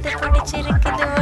இது பிடிச்சிருக்குதோ